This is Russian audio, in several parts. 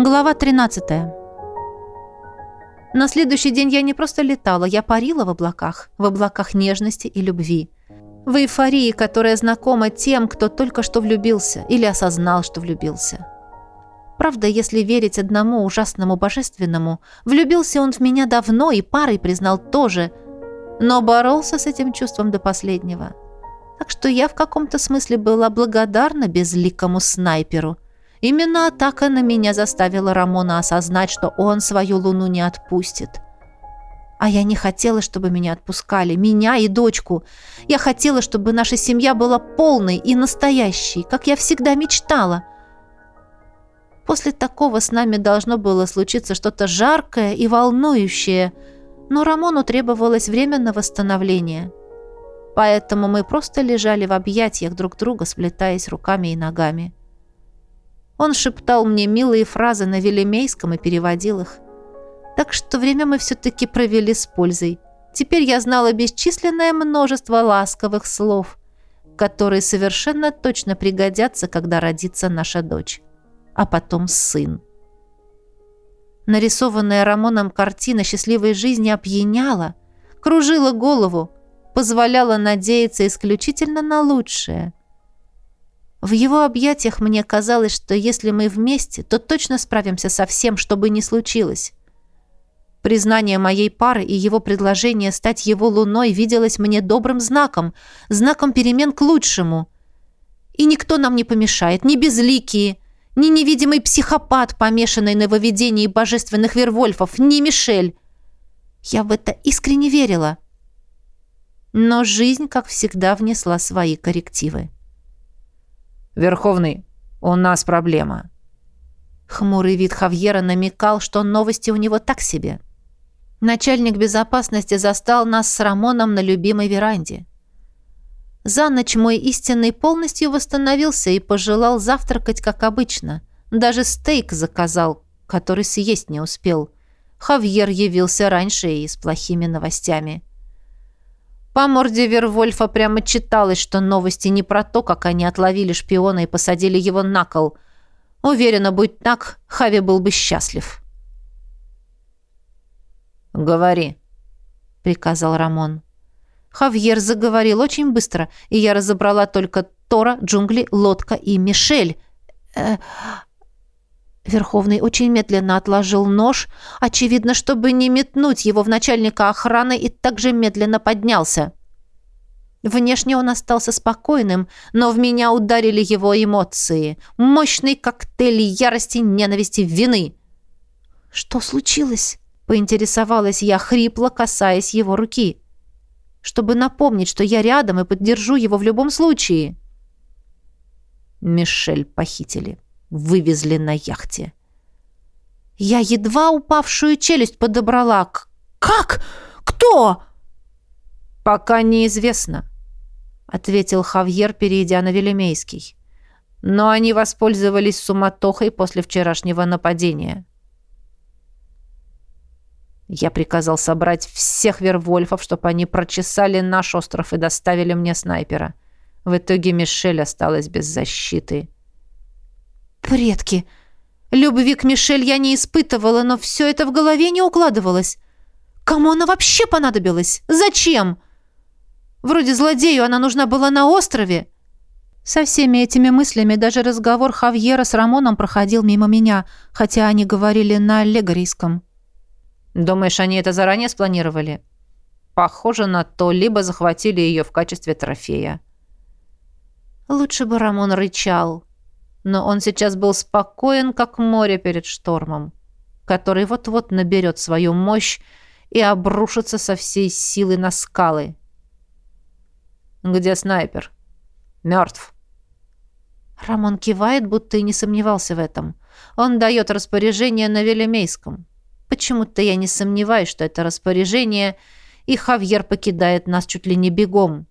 Глава 13. На следующий день я не просто летала, я парила в облаках, в облаках нежности и любви. В эйфории, которая знакома тем, кто только что влюбился или осознал, что влюбился. Правда, если верить одному ужасному божественному, влюбился он в меня давно и парой признал тоже, но боролся с этим чувством до последнего. Так что я в каком-то смысле была благодарна безликому снайперу – Именно атака на меня заставила Рамона осознать, что он свою луну не отпустит. А я не хотела, чтобы меня отпускали, меня и дочку. Я хотела, чтобы наша семья была полной и настоящей, как я всегда мечтала. После такого с нами должно было случиться что-то жаркое и волнующее, но Рамону требовалось время на восстановление. Поэтому мы просто лежали в объятиях друг друга, сплетаясь руками и ногами. Он шептал мне милые фразы на велемейском и переводил их. Так что время мы все-таки провели с пользой. Теперь я знала бесчисленное множество ласковых слов, которые совершенно точно пригодятся, когда родится наша дочь. А потом сын. Нарисованная Рамоном картина счастливой жизни опьяняла, кружила голову, позволяла надеяться исключительно на лучшее – в его объятиях мне казалось, что если мы вместе, то точно справимся со всем, что бы ни случилось. Признание моей пары и его предложение стать его луной виделось мне добрым знаком, знаком перемен к лучшему. И никто нам не помешает, ни безликие, ни невидимый психопат, помешанный на выведении божественных вервольфов, ни Мишель. Я в это искренне верила. Но жизнь, как всегда, внесла свои коррективы. «Верховный, у нас проблема». Хмурый вид Хавьера намекал, что новости у него так себе. Начальник безопасности застал нас с Рамоном на любимой веранде. За ночь мой истинный полностью восстановился и пожелал завтракать, как обычно. Даже стейк заказал, который съесть не успел. Хавьер явился раньше и с плохими новостями. По морде Вервольфа прямо читалось, что новости не про то, как они отловили шпиона и посадили его на кол. Уверена, будь так, Хави был бы счастлив. «Говори», — приказал Рамон. Хавьер заговорил очень быстро, и я разобрала только Тора, джунгли, лодка и Мишель. Э, Верховный очень медленно отложил нож, очевидно, чтобы не метнуть его в начальника охраны, и также медленно поднялся. Внешне он остался спокойным, но в меня ударили его эмоции. Мощный коктейль ярости, ненависти, вины. «Что случилось?» — поинтересовалась я, хрипло касаясь его руки. «Чтобы напомнить, что я рядом и поддержу его в любом случае». Мишель похитили вывезли на яхте. Я едва упавшую челюсть подобрала. «Как? Кто?» «Пока неизвестно», — ответил Хавьер, перейдя на Велемейский. «Но они воспользовались суматохой после вчерашнего нападения». Я приказал собрать всех вервольфов, чтобы они прочесали наш остров и доставили мне снайпера. В итоге Мишель осталась без защиты. Предки! Любви к Мишель я не испытывала, но все это в голове не укладывалось. Кому она вообще понадобилась? Зачем? Вроде злодею она нужна была на острове. Со всеми этими мыслями даже разговор Хавьера с Рамоном проходил мимо меня, хотя они говорили на легорийском. «Думаешь, они это заранее спланировали?» «Похоже на то, либо захватили ее в качестве трофея». Лучше бы Рамон рычал но он сейчас был спокоен, как море перед штормом, который вот-вот наберет свою мощь и обрушится со всей силы на скалы. «Где снайпер?» «Мертв». Рамон кивает, будто и не сомневался в этом. Он дает распоряжение на Велемейском. Почему-то я не сомневаюсь, что это распоряжение, и Хавьер покидает нас чуть ли не бегом.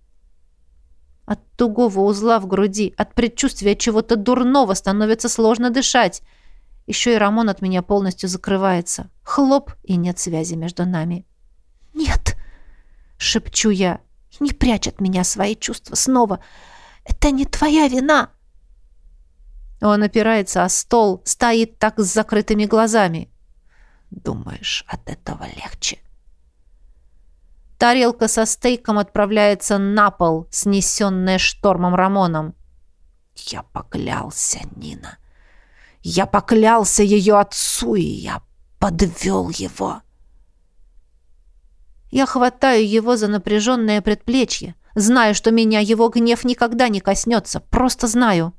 От тугого узла в груди, от предчувствия чего-то дурного становится сложно дышать. Еще и Рамон от меня полностью закрывается. Хлоп, и нет связи между нами. «Нет!» — шепчу я. «Не прячь от меня свои чувства снова. Это не твоя вина!» Он опирается о стол, стоит так с закрытыми глазами. Думаешь, от этого легче? Тарелка со стейком отправляется на пол, снесенная штормом Рамоном. Я поклялся, Нина. Я поклялся ее отцу, и я подвел его. Я хватаю его за напряженное предплечье. Знаю, что меня его гнев никогда не коснется. Просто знаю.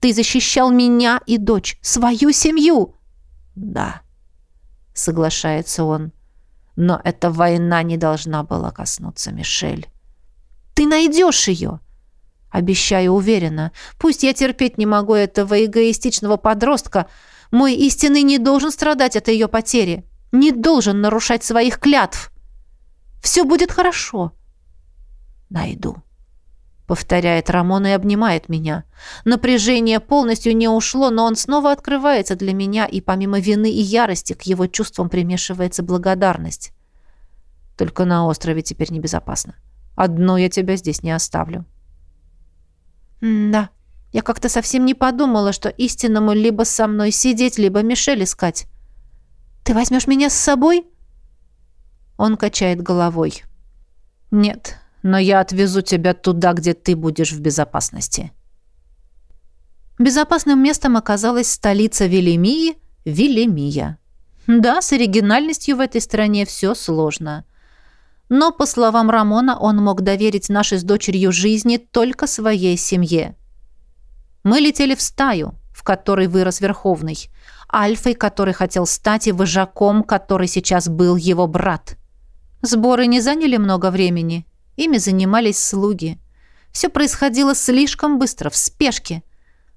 Ты защищал меня и дочь, свою семью. Да, соглашается он. Но эта война не должна была коснуться Мишель. Ты найдешь ее. Обещаю уверенно. Пусть я терпеть не могу этого эгоистичного подростка, мой истинный не должен страдать от ее потери. Не должен нарушать своих клятв. Все будет хорошо. Найду. Повторяет Рамон и обнимает меня. Напряжение полностью не ушло, но он снова открывается для меня, и помимо вины и ярости к его чувствам примешивается благодарность. Только на острове теперь небезопасно. Одно я тебя здесь не оставлю. да, я как-то совсем не подумала, что истинному либо со мной сидеть, либо Мишель искать. Ты возьмешь меня с собой? Он качает головой. Нет, но я отвезу тебя туда, где ты будешь в безопасности. Безопасным местом оказалась столица Велимии, Велимия. Да, с оригинальностью в этой стране все сложно. Но, по словам Рамона, он мог доверить нашей с дочерью жизни только своей семье. Мы летели в стаю, в которой вырос Верховный, альфой, который хотел стать, и вожаком, который сейчас был его брат. Сборы не заняли много времени. Ими занимались слуги. Все происходило слишком быстро, в спешке.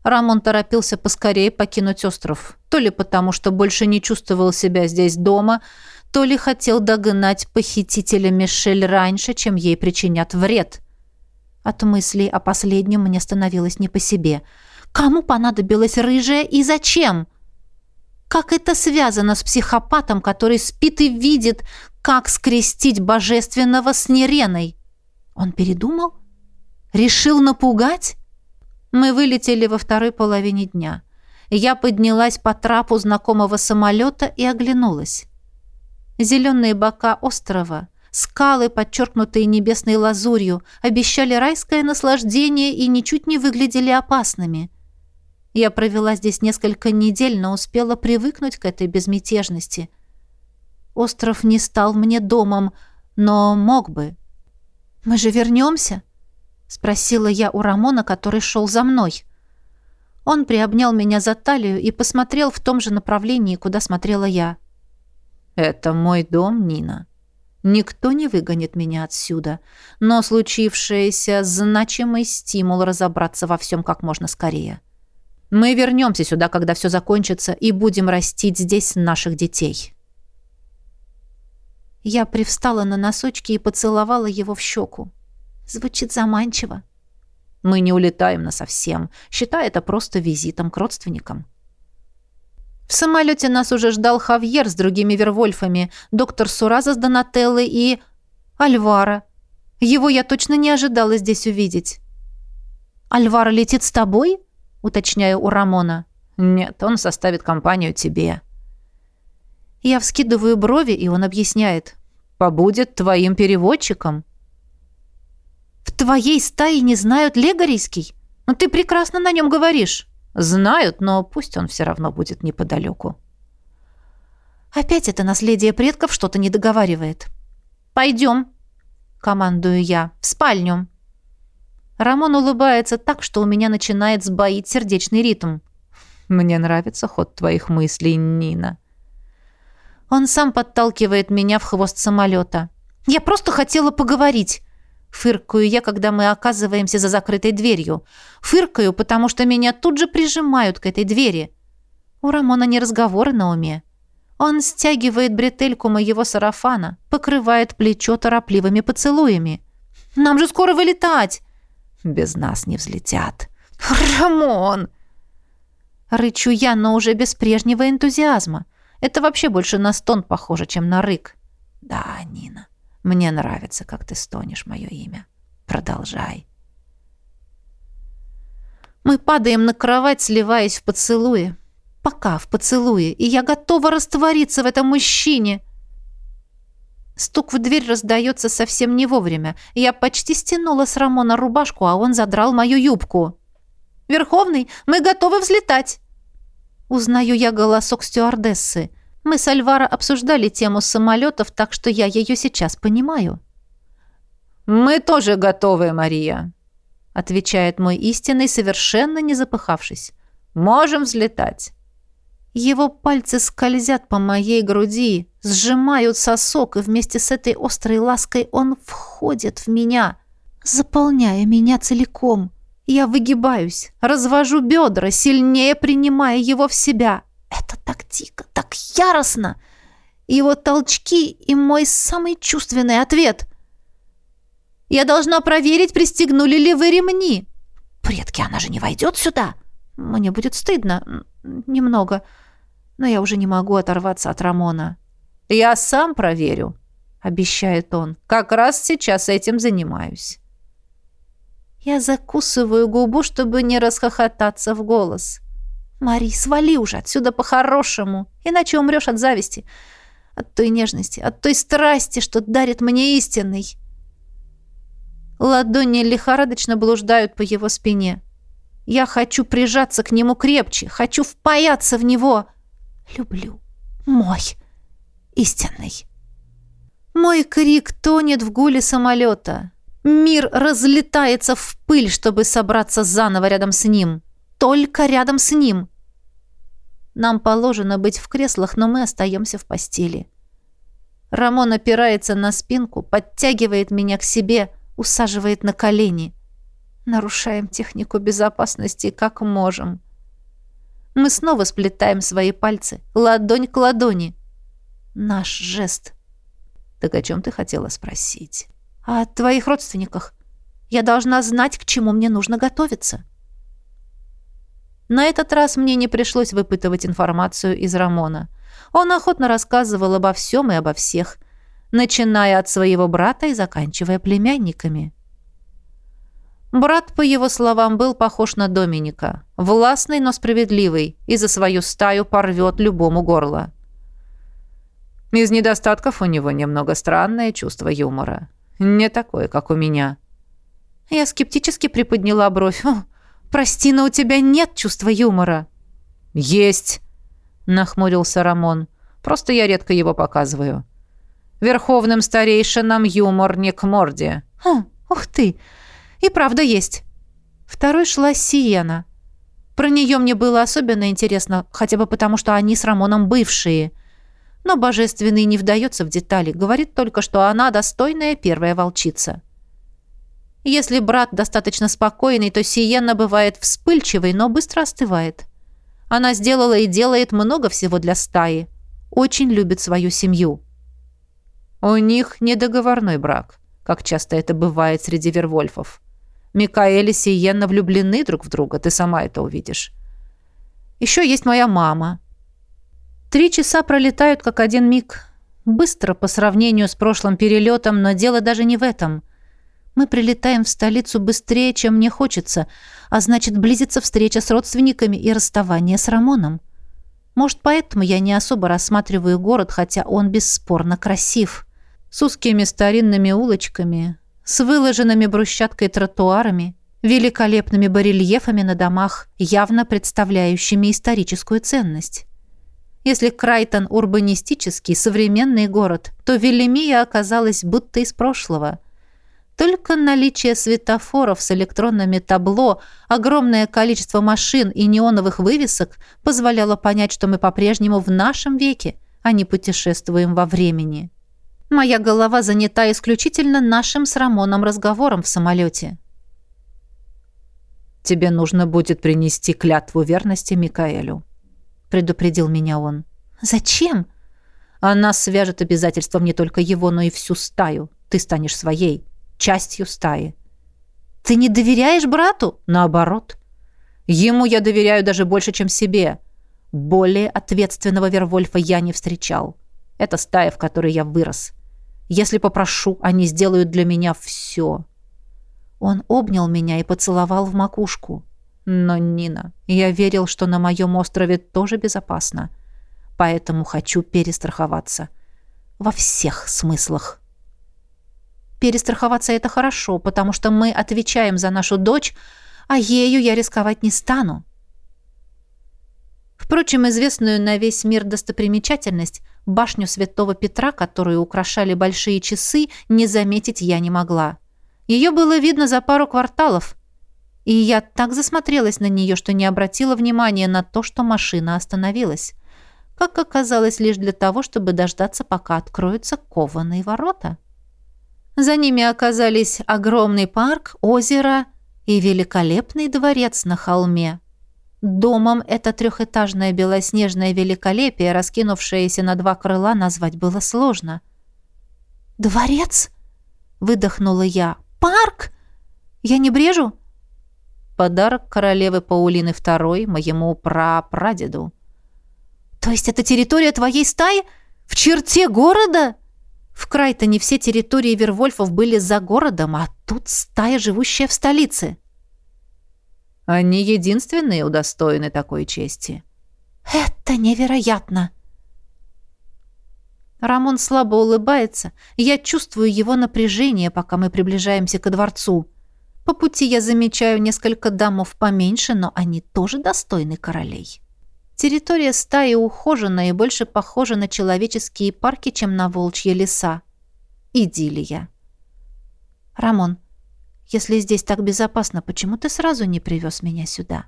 Рамон торопился поскорее покинуть остров. То ли потому, что больше не чувствовал себя здесь дома, то ли хотел догнать похитителя Мишель раньше, чем ей причинят вред. От мыслей о последнем мне становилось не по себе. Кому понадобилась рыжая и зачем? Как это связано с психопатом, который спит и видит, как скрестить божественного с нереной? Он передумал? Решил напугать? Мы вылетели во второй половине дня. Я поднялась по трапу знакомого самолета и оглянулась. Зеленые бока острова — Скалы, подчеркнутые небесной лазурью, обещали райское наслаждение и ничуть не выглядели опасными. Я провела здесь несколько недель, но успела привыкнуть к этой безмятежности. Остров не стал мне домом, но мог бы. «Мы же вернемся?» — спросила я у Рамона, который шел за мной. Он приобнял меня за талию и посмотрел в том же направлении, куда смотрела я. «Это мой дом, Нина», Никто не выгонит меня отсюда, но случившееся – значимый стимул разобраться во всем как можно скорее. Мы вернемся сюда, когда все закончится, и будем растить здесь наших детей. Я привстала на носочки и поцеловала его в щеку. Звучит заманчиво. Мы не улетаем насовсем. Считай это просто визитом к родственникам. В самолете нас уже ждал Хавьер с другими Вервольфами, доктор Сураза с Донателлой и... Альвара. Его я точно не ожидала здесь увидеть. «Альвара летит с тобой?» — уточняю у Рамона. «Нет, он составит компанию тебе». Я вскидываю брови, и он объясняет. «Побудет твоим переводчиком». «В твоей стае не знают легорийский? Но ты прекрасно на нем говоришь». Знают, но пусть он все равно будет неподалеку. Опять это наследие предков что-то не договаривает. Пойдем, командую я, в спальню. Рамон улыбается так, что у меня начинает сбоить сердечный ритм. Мне нравится ход твоих мыслей, Нина. Он сам подталкивает меня в хвост самолета. Я просто хотела поговорить. Фыркаю я, когда мы оказываемся за закрытой дверью. Фыркаю, потому что меня тут же прижимают к этой двери. У Рамона не разговоры на уме. Он стягивает бретельку моего сарафана, покрывает плечо торопливыми поцелуями. «Нам же скоро вылетать!» «Без нас не взлетят». «Рамон!» Рычу я, но уже без прежнего энтузиазма. Это вообще больше на стон похоже, чем на рык. «Да, Нина, мне нравится, как ты стонешь мое имя. Продолжай. Мы падаем на кровать, сливаясь в поцелуе. Пока в поцелуе, и я готова раствориться в этом мужчине. Стук в дверь раздается совсем не вовремя. Я почти стянула с Рамона рубашку, а он задрал мою юбку. «Верховный, мы готовы взлетать!» Узнаю я голосок стюардессы. Мы с Альвара обсуждали тему самолетов, так что я ее сейчас понимаю. «Мы тоже готовы, Мария», — отвечает мой истинный, совершенно не запыхавшись. «Можем взлетать». Его пальцы скользят по моей груди, сжимают сосок, и вместе с этой острой лаской он входит в меня, заполняя меня целиком. Я выгибаюсь, развожу бедра, сильнее принимая его в себя. Это так дико, так яростно. Его толчки и мой самый чувственный ответ. Я должна проверить, пристегнули ли вы ремни. Предки, она же не войдет сюда. Мне будет стыдно. Немного. Но я уже не могу оторваться от Рамона. «Я сам проверю», — обещает он. «Как раз сейчас этим занимаюсь». Я закусываю губу, чтобы не расхохотаться в голос. «Мари, свали уже отсюда по-хорошему, иначе умрешь от зависти, от той нежности, от той страсти, что дарит мне истинный». Ладони лихорадочно блуждают по его спине. Я хочу прижаться к нему крепче, хочу впаяться в него. Люблю. Мой. Истинный. Мой крик тонет в гуле самолета. Мир разлетается в пыль, чтобы собраться заново рядом с ним. Только рядом с ним. Нам положено быть в креслах, но мы остаемся в постели. Рамон опирается на спинку, подтягивает меня к себе, усаживает на колени. Нарушаем технику безопасности как можем. Мы снова сплетаем свои пальцы, ладонь к ладони. Наш жест. Так о чем ты хотела спросить? «О твоих родственниках. Я должна знать, к чему мне нужно готовиться». На этот раз мне не пришлось выпытывать информацию из Рамона. Он охотно рассказывал обо всем и обо всех, начиная от своего брата и заканчивая племянниками. Брат, по его словам, был похож на Доминика. Властный, но справедливый, и за свою стаю порвет любому горло. Из недостатков у него немного странное чувство юмора. Не такое, как у меня. Я скептически приподняла бровь. «Прости, но у тебя нет чувства юмора». «Есть», — нахмурился Рамон. «Просто я редко его показываю. Верховным старейшинам юмор не к морде». «Хм, ух ты! И правда есть». Второй шла Сиена. Про нее мне было особенно интересно, хотя бы потому, что они с Рамоном бывшие. Но Божественный не вдается в детали, говорит только, что она достойная первая волчица. Если брат достаточно спокойный, то Сиенна бывает вспыльчивой, но быстро остывает. Она сделала и делает много всего для стаи. Очень любит свою семью. У них недоговорной брак, как часто это бывает среди вервольфов. Микаэль и Сиенна влюблены друг в друга, ты сама это увидишь. Еще есть моя мама. Три часа пролетают как один миг. Быстро по сравнению с прошлым перелетом, но дело даже не в этом. Мы прилетаем в столицу быстрее, чем мне хочется, а значит, близится встреча с родственниками и расставание с Рамоном. Может, поэтому я не особо рассматриваю город, хотя он бесспорно красив. С узкими старинными улочками, с выложенными брусчаткой тротуарами, великолепными барельефами на домах, явно представляющими историческую ценность. Если Крайтон урбанистический, современный город, то Велимия оказалась будто из прошлого. Только наличие светофоров с электронными табло, огромное количество машин и неоновых вывесок позволяло понять, что мы по-прежнему в нашем веке, а не путешествуем во времени. Моя голова занята исключительно нашим с Рамоном разговором в самолете. «Тебе нужно будет принести клятву верности Микаэлю», предупредил меня он. «Зачем?» «Она свяжет обязательством не только его, но и всю стаю. Ты станешь своей, частью стаи». «Ты не доверяешь брату?» «Наоборот. Ему я доверяю даже больше, чем себе. Более ответственного Вервольфа я не встречал. Это стая, в которой я вырос. Если попрошу, они сделают для меня все». Он обнял меня и поцеловал в макушку. Но, Нина, я верил, что на моем острове тоже безопасно. Поэтому хочу перестраховаться. Во всех смыслах. Перестраховаться это хорошо, потому что мы отвечаем за нашу дочь, а ею я рисковать не стану. Впрочем, известную на весь мир достопримечательность, башню Святого Петра, которую украшали большие часы, не заметить я не могла. Ее было видно за пару кварталов, и я так засмотрелась на нее, что не обратила внимания на то, что машина остановилась. Как оказалось, лишь для того, чтобы дождаться, пока откроются кованые ворота. За ними оказались огромный парк, озеро и великолепный дворец на холме. Домом это трехэтажное белоснежное великолепие, раскинувшееся на два крыла, назвать было сложно. «Дворец?» — выдохнула я. «Парк? Я не брежу?» «Подарок королевы Паулины II моему прапрадеду». «То есть это территория твоей стаи? В черте города?» В Крайтоне все территории Вервольфов были за городом, а тут стая, живущая в столице. Они единственные удостоены такой чести. Это невероятно. Рамон слабо улыбается, я чувствую его напряжение, пока мы приближаемся к дворцу. По пути я замечаю несколько домов поменьше, но они тоже достойны королей. Территория стаи ухожена и больше похожа на человеческие парки, чем на волчьи леса. Идиллия. «Рамон, если здесь так безопасно, почему ты сразу не привез меня сюда?»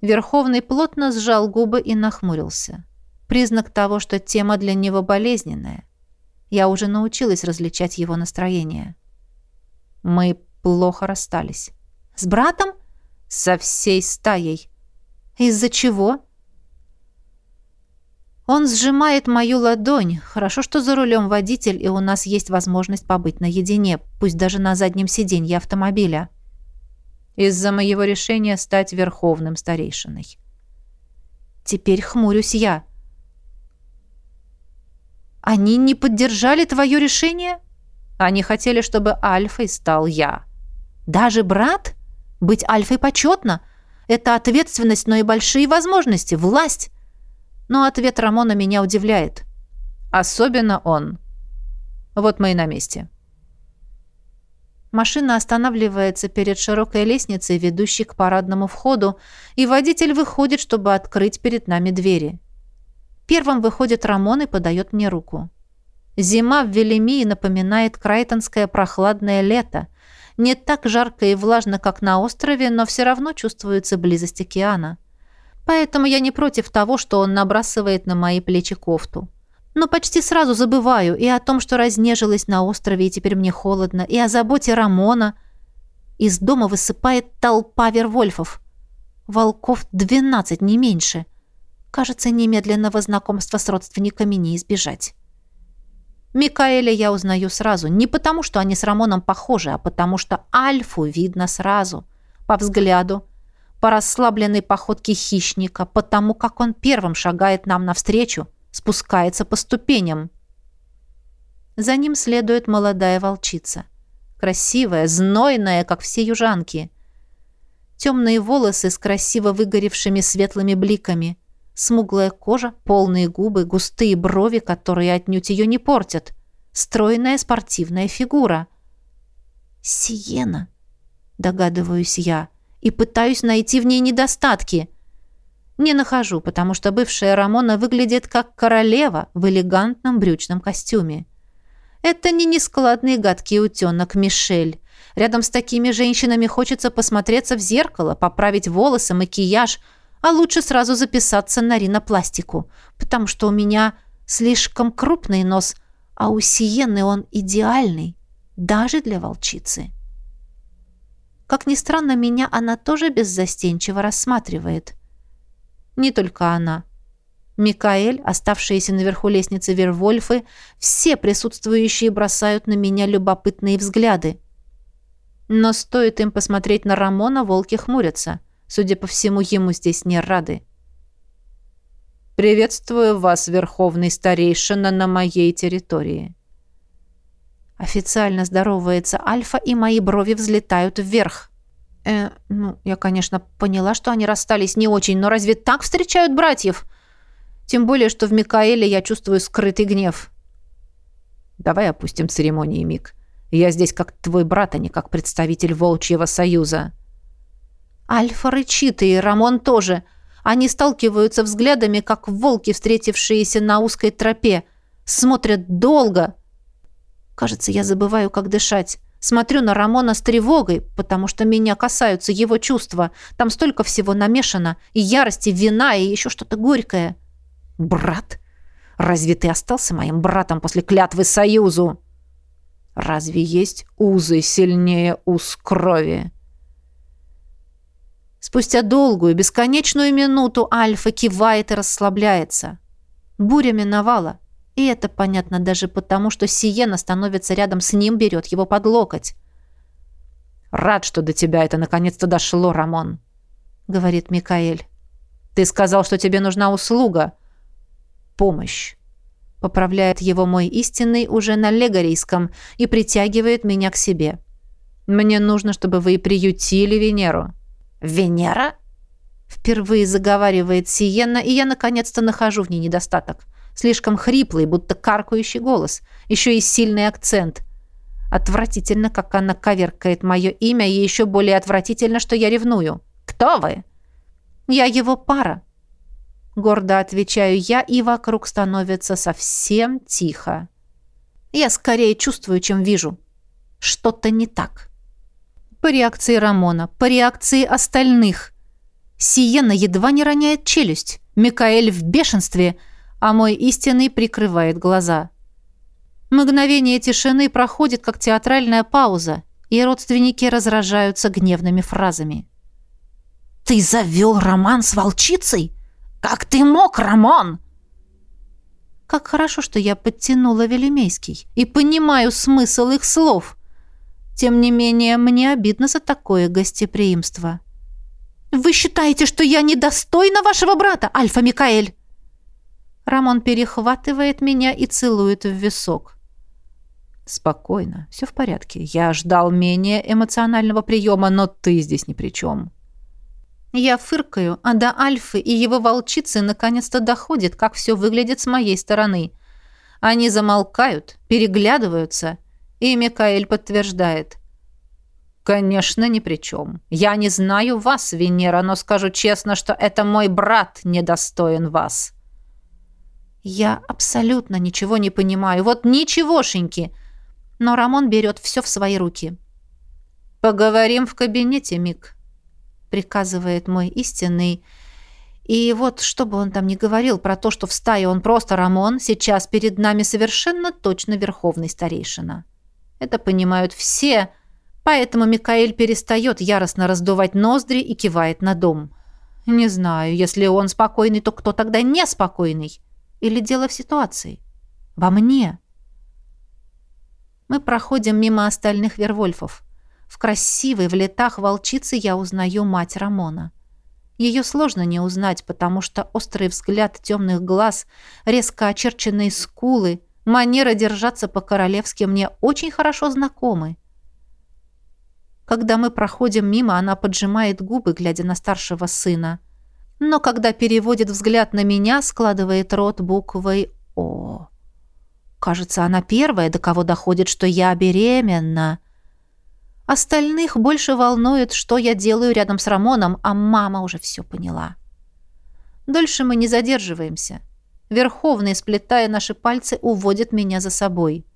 Верховный плотно сжал губы и нахмурился. Признак того, что тема для него болезненная. Я уже научилась различать его настроение. Мы плохо расстались. «С братом?» «Со всей стаей», из-за чего? Он сжимает мою ладонь. Хорошо, что за рулем водитель, и у нас есть возможность побыть наедине, пусть даже на заднем сиденье автомобиля. Из-за моего решения стать верховным старейшиной. Теперь хмурюсь я. Они не поддержали твое решение? Они хотели, чтобы Альфой стал я. Даже брат? Быть Альфой почетно? Это ответственность, но и большие возможности, власть. Но ответ Рамона меня удивляет. Особенно он. Вот мы и на месте. Машина останавливается перед широкой лестницей, ведущей к парадному входу, и водитель выходит, чтобы открыть перед нами двери. Первым выходит Рамон и подает мне руку. Зима в Велемии напоминает крайтонское прохладное лето – не так жарко и влажно, как на острове, но все равно чувствуется близость океана. Поэтому я не против того, что он набрасывает на мои плечи кофту. Но почти сразу забываю и о том, что разнежилась на острове, и теперь мне холодно, и о заботе Рамона. Из дома высыпает толпа вервольфов. Волков двенадцать, не меньше. Кажется, немедленного знакомства с родственниками не избежать. Микаэля я узнаю сразу. Не потому, что они с Рамоном похожи, а потому что Альфу видно сразу. По взгляду, по расслабленной походке хищника, по тому, как он первым шагает нам навстречу, спускается по ступеням. За ним следует молодая волчица. Красивая, знойная, как все южанки. Темные волосы с красиво выгоревшими светлыми бликами – Смуглая кожа, полные губы, густые брови, которые отнюдь ее не портят. Стройная спортивная фигура. «Сиена», — догадываюсь я, и пытаюсь найти в ней недостатки. Не нахожу, потому что бывшая Рамона выглядит как королева в элегантном брючном костюме. Это не нескладный гадкий утенок Мишель. Рядом с такими женщинами хочется посмотреться в зеркало, поправить волосы, макияж — а лучше сразу записаться на ринопластику, потому что у меня слишком крупный нос, а у Сиены он идеальный, даже для волчицы. Как ни странно, меня она тоже беззастенчиво рассматривает. Не только она. Микаэль, оставшиеся наверху лестницы Вервольфы, все присутствующие бросают на меня любопытные взгляды. Но стоит им посмотреть на Рамона, волки хмурятся — Судя по всему, ему здесь не рады. «Приветствую вас, Верховный Старейшина, на моей территории». Официально здоровается Альфа, и мои брови взлетают вверх. Э, ну, я, конечно, поняла, что они расстались не очень, но разве так встречают братьев? Тем более, что в Микаэле я чувствую скрытый гнев. Давай опустим церемонии, Мик. Я здесь как твой брат, а не как представитель Волчьего Союза. Альфа рычит, и Рамон тоже. Они сталкиваются взглядами, как волки, встретившиеся на узкой тропе. Смотрят долго. Кажется, я забываю, как дышать. Смотрю на Рамона с тревогой, потому что меня касаются его чувства. Там столько всего намешано. И ярость, и вина, и еще что-то горькое. «Брат? Разве ты остался моим братом после клятвы союзу?» «Разве есть узы сильнее уз крови?» Спустя долгую, бесконечную минуту Альфа кивает и расслабляется. Буря миновала. И это понятно даже потому, что Сиена становится рядом с ним, берет его под локоть. «Рад, что до тебя это наконец-то дошло, Рамон», — говорит Микаэль. «Ты сказал, что тебе нужна услуга. Помощь». Поправляет его мой истинный уже на легорийском и притягивает меня к себе. «Мне нужно, чтобы вы приютили Венеру». «Венера?» Впервые заговаривает Сиена, и я наконец-то нахожу в ней недостаток. Слишком хриплый, будто каркающий голос. Еще и сильный акцент. Отвратительно, как она коверкает мое имя, и еще более отвратительно, что я ревную. «Кто вы?» «Я его пара». Гордо отвечаю я, и вокруг становится совсем тихо. Я скорее чувствую, чем вижу. Что-то не так. По реакции Рамона, по реакции остальных. Сиена едва не роняет челюсть. Микаэль в бешенстве – а мой истинный прикрывает глаза. Мгновение тишины проходит, как театральная пауза, и родственники разражаются гневными фразами. «Ты завел роман с волчицей? Как ты мог, Рамон?» Как хорошо, что я подтянула Велимейский и понимаю смысл их слов. Тем не менее, мне обидно за такое гостеприимство. «Вы считаете, что я недостойна вашего брата, Альфа Микаэль?» Рамон перехватывает меня и целует в висок. «Спокойно, все в порядке. Я ждал менее эмоционального приема, но ты здесь ни при чем». Я фыркаю, а до Альфы и его волчицы наконец-то доходит, как все выглядит с моей стороны. Они замолкают, переглядываются, и Микаэль подтверждает. «Конечно, ни при чем. Я не знаю вас, Венера, но скажу честно, что это мой брат недостоин вас». Я абсолютно ничего не понимаю. Вот ничегошеньки. Но Рамон берет все в свои руки. «Поговорим в кабинете, Мик», — приказывает мой истинный. И вот, что бы он там ни говорил про то, что в стае он просто Рамон, сейчас перед нами совершенно точно верховный старейшина. Это понимают все, поэтому Микаэль перестает яростно раздувать ноздри и кивает на дом. Не знаю, если он спокойный, то кто тогда неспокойный? Или дело в ситуации? Во мне? Мы проходим мимо остальных вервольфов. В красивой, в летах волчицы я узнаю мать Рамона. Ее сложно не узнать, потому что острый взгляд темных глаз, резко очерченные скулы, манера держаться по-королевски мне очень хорошо знакомы. Когда мы проходим мимо, она поджимает губы, глядя на старшего сына но когда переводит взгляд на меня, складывает рот буквой «О». Кажется, она первая, до кого доходит, что я беременна. Остальных больше волнует, что я делаю рядом с Рамоном, а мама уже все поняла. Дольше мы не задерживаемся. Верховный, сплетая наши пальцы, уводит меня за собой.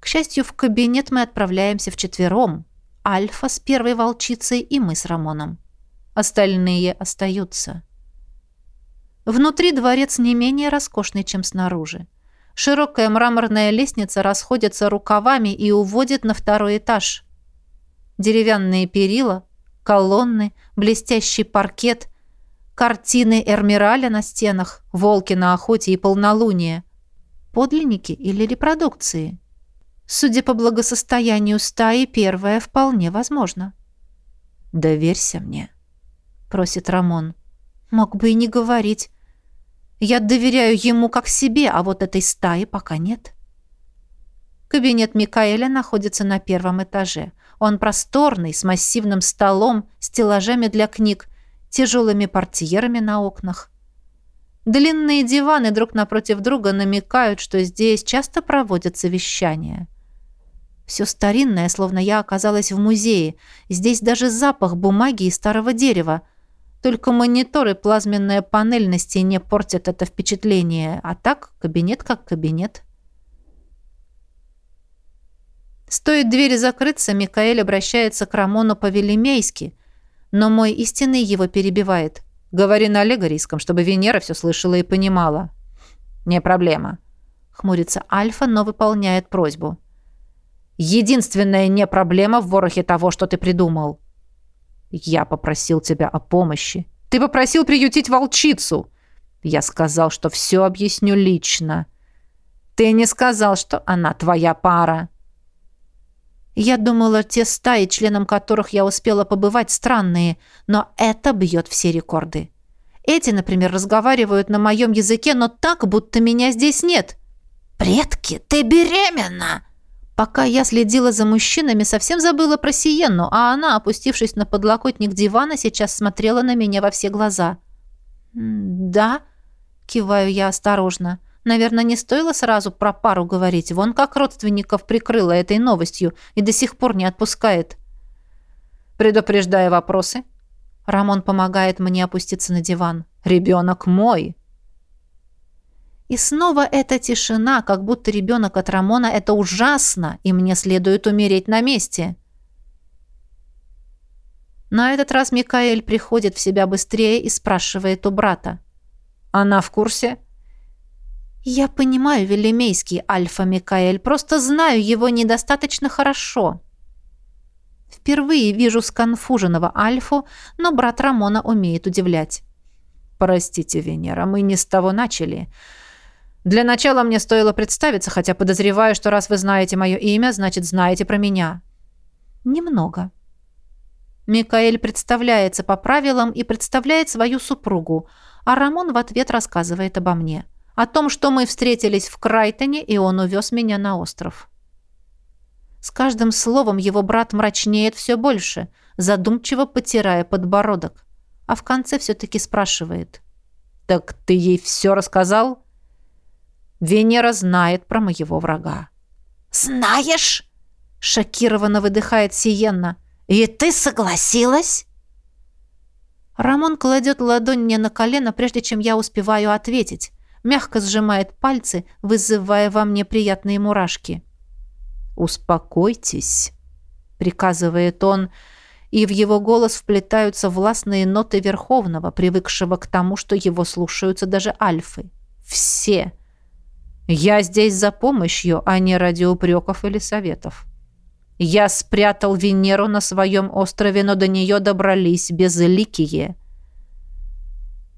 К счастью, в кабинет мы отправляемся вчетвером. Альфа с первой волчицей и мы с Рамоном. Остальные остаются. Внутри дворец не менее роскошный, чем снаружи. Широкая мраморная лестница расходится рукавами и уводит на второй этаж. Деревянные перила, колонны, блестящий паркет, картины Эрмираля на стенах, волки на охоте и полнолуние. Подлинники или репродукции? Судя по благосостоянию стаи, первое вполне возможно. Доверься мне просит Рамон. Мог бы и не говорить. Я доверяю ему как себе, а вот этой стаи пока нет. Кабинет Микаэля находится на первом этаже. Он просторный, с массивным столом, стеллажами для книг, тяжелыми портьерами на окнах. Длинные диваны друг напротив друга намекают, что здесь часто проводятся вещания. Все старинное, словно я оказалась в музее. Здесь даже запах бумаги и старого дерева. Только монитор и плазменная панель на стене портят это впечатление. А так, кабинет как кабинет. Стоит двери закрыться, Микаэль обращается к Рамону по-велимейски, но мой истинный его перебивает. «Говори на легорийском, чтобы Венера все слышала и понимала». «Не проблема», — хмурится Альфа, но выполняет просьбу. «Единственная не проблема в ворохе того, что ты придумал». «Я попросил тебя о помощи. Ты попросил приютить волчицу». «Я сказал, что все объясню лично». «Ты не сказал, что она твоя пара». Я думала, те стаи, членом которых я успела побывать, странные, но это бьет все рекорды. Эти, например, разговаривают на моем языке, но так, будто меня здесь нет. «Предки, ты беременна!» Пока я следила за мужчинами, совсем забыла про Сиенну, а она, опустившись на подлокотник дивана, сейчас смотрела на меня во все глаза. «Да?» — киваю я осторожно. — Наверное, не стоило сразу про пару говорить. Вон как родственников прикрыла этой новостью и до сих пор не отпускает. Предупреждая вопросы, Рамон помогает мне опуститься на диван. «Ребенок мой!» И снова эта тишина, как будто ребенок от Рамона — это ужасно, и мне следует умереть на месте. На этот раз Микаэль приходит в себя быстрее и спрашивает у брата. «Она в курсе?» «Я понимаю велемейский Альфа Микаэль, просто знаю его недостаточно хорошо». Впервые вижу сконфуженного Альфу, но брат Рамона умеет удивлять. «Простите, Венера, мы не с того начали. Для начала мне стоило представиться, хотя подозреваю, что раз вы знаете мое имя, значит, знаете про меня». «Немного». Микаэль представляется по правилам и представляет свою супругу, а Рамон в ответ рассказывает обо мне. О том, что мы встретились в Крайтоне, и он увез меня на остров. С каждым словом его брат мрачнеет все больше, задумчиво потирая подбородок. А в конце все-таки спрашивает. «Так ты ей все рассказал?» Венера знает про моего врага. «Знаешь?» — шокированно выдыхает Сиенна. «И ты согласилась?» Рамон кладет ладонь мне на колено, прежде чем я успеваю ответить мягко сжимает пальцы, вызывая во мне приятные мурашки. «Успокойтесь», — приказывает он, и в его голос вплетаются властные ноты Верховного, привыкшего к тому, что его слушаются даже альфы. «Все!» «Я здесь за помощью, а не ради упреков или советов». Я спрятал Венеру на своем острове, но до нее добрались безликие.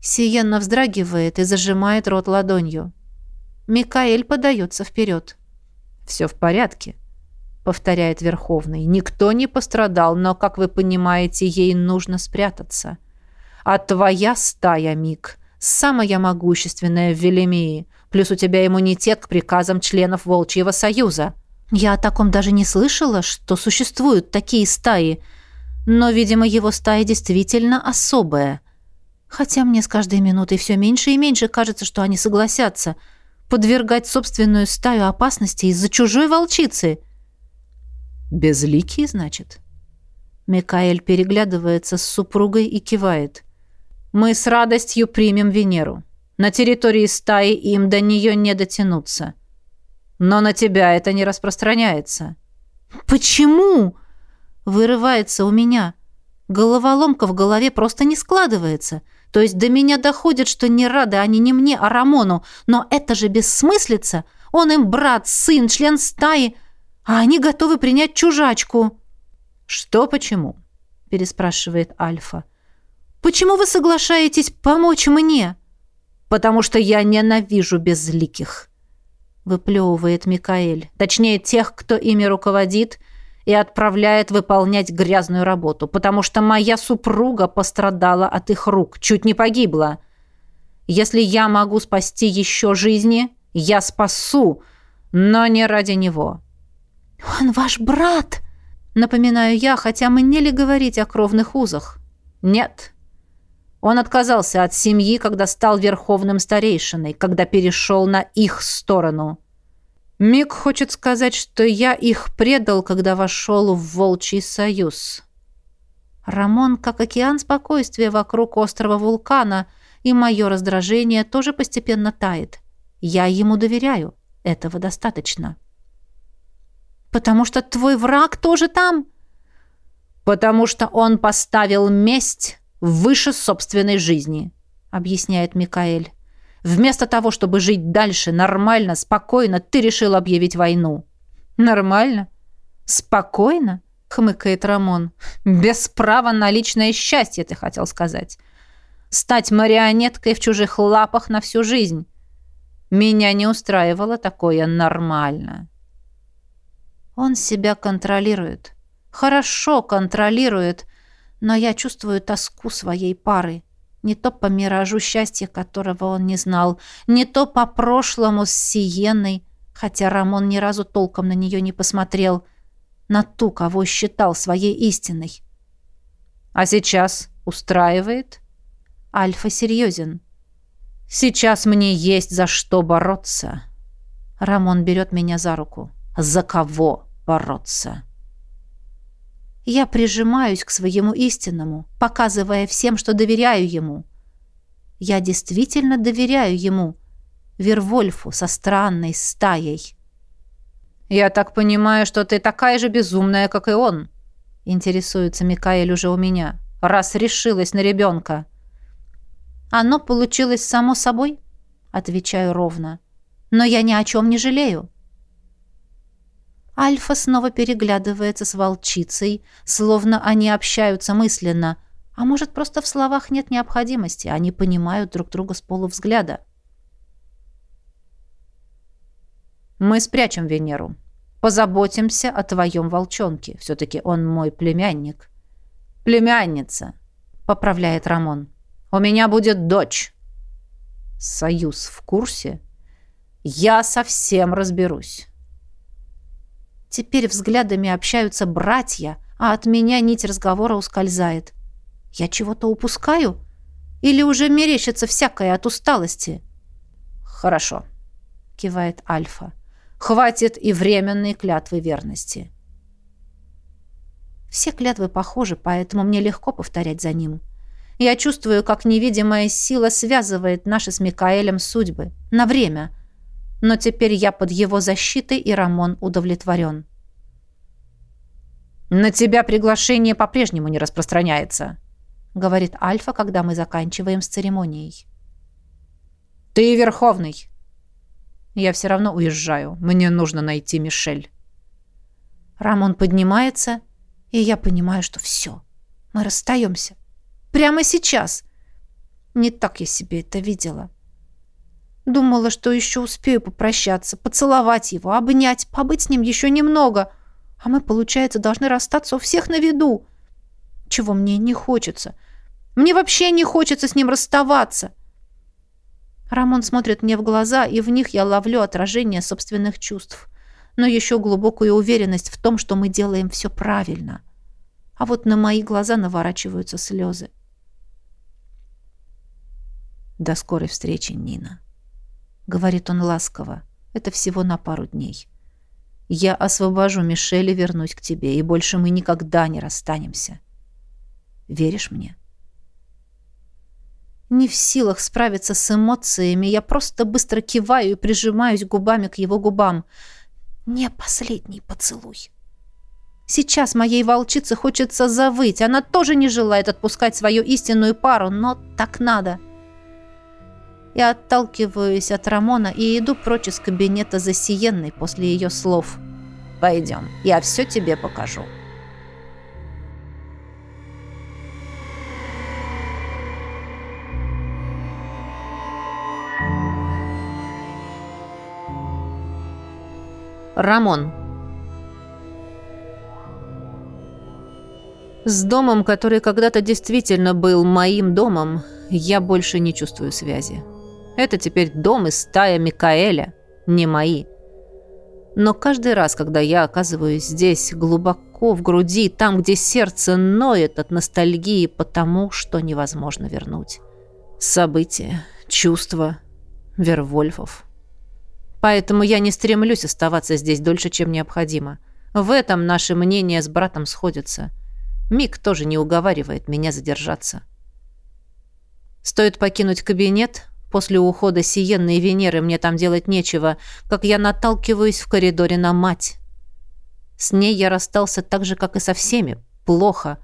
Сиенна вздрагивает и зажимает рот ладонью. Микаэль подается вперед. «Все в порядке», — повторяет Верховный. «Никто не пострадал, но, как вы понимаете, ей нужно спрятаться. А твоя стая, Мик, самая могущественная в Велемии, плюс у тебя иммунитет к приказам членов Волчьего Союза». Я о таком даже не слышала, что существуют такие стаи. Но, видимо, его стая действительно особая. Хотя мне с каждой минутой все меньше и меньше кажется, что они согласятся подвергать собственную стаю опасности из-за чужой волчицы. Безликий, значит? Микаэль переглядывается с супругой и кивает. Мы с радостью примем Венеру. На территории стаи им до нее не дотянуться. Но на тебя это не распространяется. Почему? Вырывается у меня. Головоломка в голове просто не складывается. То есть до меня доходит, что не рады они не мне, а Рамону. Но это же бессмыслица. Он им брат, сын, член стаи, а они готовы принять чужачку. «Что почему?» – переспрашивает Альфа. «Почему вы соглашаетесь помочь мне?» «Потому что я ненавижу безликих», – выплевывает Микаэль. «Точнее, тех, кто ими руководит – и отправляет выполнять грязную работу, потому что моя супруга пострадала от их рук, чуть не погибла. Если я могу спасти еще жизни, я спасу, но не ради него». «Он ваш брат!» Напоминаю я, хотя мне ли говорить о кровных узах? Нет. Он отказался от семьи, когда стал верховным старейшиной, когда перешел на их сторону. Мик хочет сказать, что я их предал, когда вошел в Волчий Союз. Рамон, как океан спокойствия вокруг острова вулкана, и мое раздражение тоже постепенно тает. Я ему доверяю. Этого достаточно. «Потому что твой враг тоже там?» «Потому что он поставил месть выше собственной жизни», — объясняет Микаэль. «Вместо того, чтобы жить дальше нормально, спокойно, ты решил объявить войну». «Нормально? Спокойно?» — хмыкает Рамон. «Без права на личное счастье, ты хотел сказать. Стать марионеткой в чужих лапах на всю жизнь. Меня не устраивало такое нормально». Он себя контролирует. Хорошо контролирует, но я чувствую тоску своей пары. Не то по миражу счастья, которого он не знал, не то по прошлому с Сиенной, хотя Рамон ни разу толком на нее не посмотрел, на ту, кого считал своей истиной. А сейчас устраивает? Альфа серьезен. Сейчас мне есть за что бороться. Рамон берет меня за руку. За кого бороться? Я прижимаюсь к своему истинному, показывая всем, что доверяю ему. Я действительно доверяю ему, Вервольфу со странной стаей. «Я так понимаю, что ты такая же безумная, как и он», — интересуется Микаэль уже у меня, раз решилась на ребенка. «Оно получилось само собой», — отвечаю ровно. «Но я ни о чем не жалею. Альфа снова переглядывается с волчицей, словно они общаются мысленно. А может, просто в словах нет необходимости, они понимают друг друга с полувзгляда. «Мы спрячем Венеру. Позаботимся о твоем волчонке. Все-таки он мой племянник». «Племянница», — поправляет Рамон. «У меня будет дочь». «Союз в курсе?» «Я совсем разберусь». Теперь взглядами общаются братья, а от меня нить разговора ускользает. Я чего-то упускаю? Или уже мерещится всякое от усталости? Хорошо, кивает Альфа. Хватит и временной клятвы верности. Все клятвы похожи, поэтому мне легко повторять за ним. Я чувствую, как невидимая сила связывает наши с Микаэлем судьбы. На время — но теперь я под его защитой, и Рамон удовлетворен. «На тебя приглашение по-прежнему не распространяется», — говорит Альфа, когда мы заканчиваем с церемонией. «Ты Верховный». «Я все равно уезжаю. Мне нужно найти Мишель». Рамон поднимается, и я понимаю, что все. Мы расстаемся. Прямо сейчас. Не так я себе это видела. Думала, что еще успею попрощаться, поцеловать его, обнять, побыть с ним еще немного. А мы, получается, должны расстаться у всех на виду. Чего мне не хочется. Мне вообще не хочется с ним расставаться. Рамон смотрит мне в глаза, и в них я ловлю отражение собственных чувств. Но еще глубокую уверенность в том, что мы делаем все правильно. А вот на мои глаза наворачиваются слезы. До скорой встречи, Нина. — говорит он ласково. «Это всего на пару дней. Я освобожу Мишель и вернусь к тебе, и больше мы никогда не расстанемся. Веришь мне?» Не в силах справиться с эмоциями, я просто быстро киваю и прижимаюсь губами к его губам. Не последний поцелуй. Сейчас моей волчице хочется завыть. Она тоже не желает отпускать свою истинную пару, но так надо. — я отталкиваюсь от Рамона и иду прочь из кабинета за Сиенной после ее слов. «Пойдем, я все тебе покажу». Рамон С домом, который когда-то действительно был моим домом, я больше не чувствую связи. Это теперь дом и стая Микаэля, не мои. Но каждый раз, когда я оказываюсь здесь, глубоко в груди, там, где сердце ноет от ностальгии по тому, что невозможно вернуть. События, чувства, Вервольфов. Поэтому я не стремлюсь оставаться здесь дольше, чем необходимо. В этом наши мнения с братом сходятся. Мик тоже не уговаривает меня задержаться. Стоит покинуть кабинет, после ухода Сиенны и Венеры мне там делать нечего, как я наталкиваюсь в коридоре на мать. С ней я расстался так же, как и со всеми. Плохо.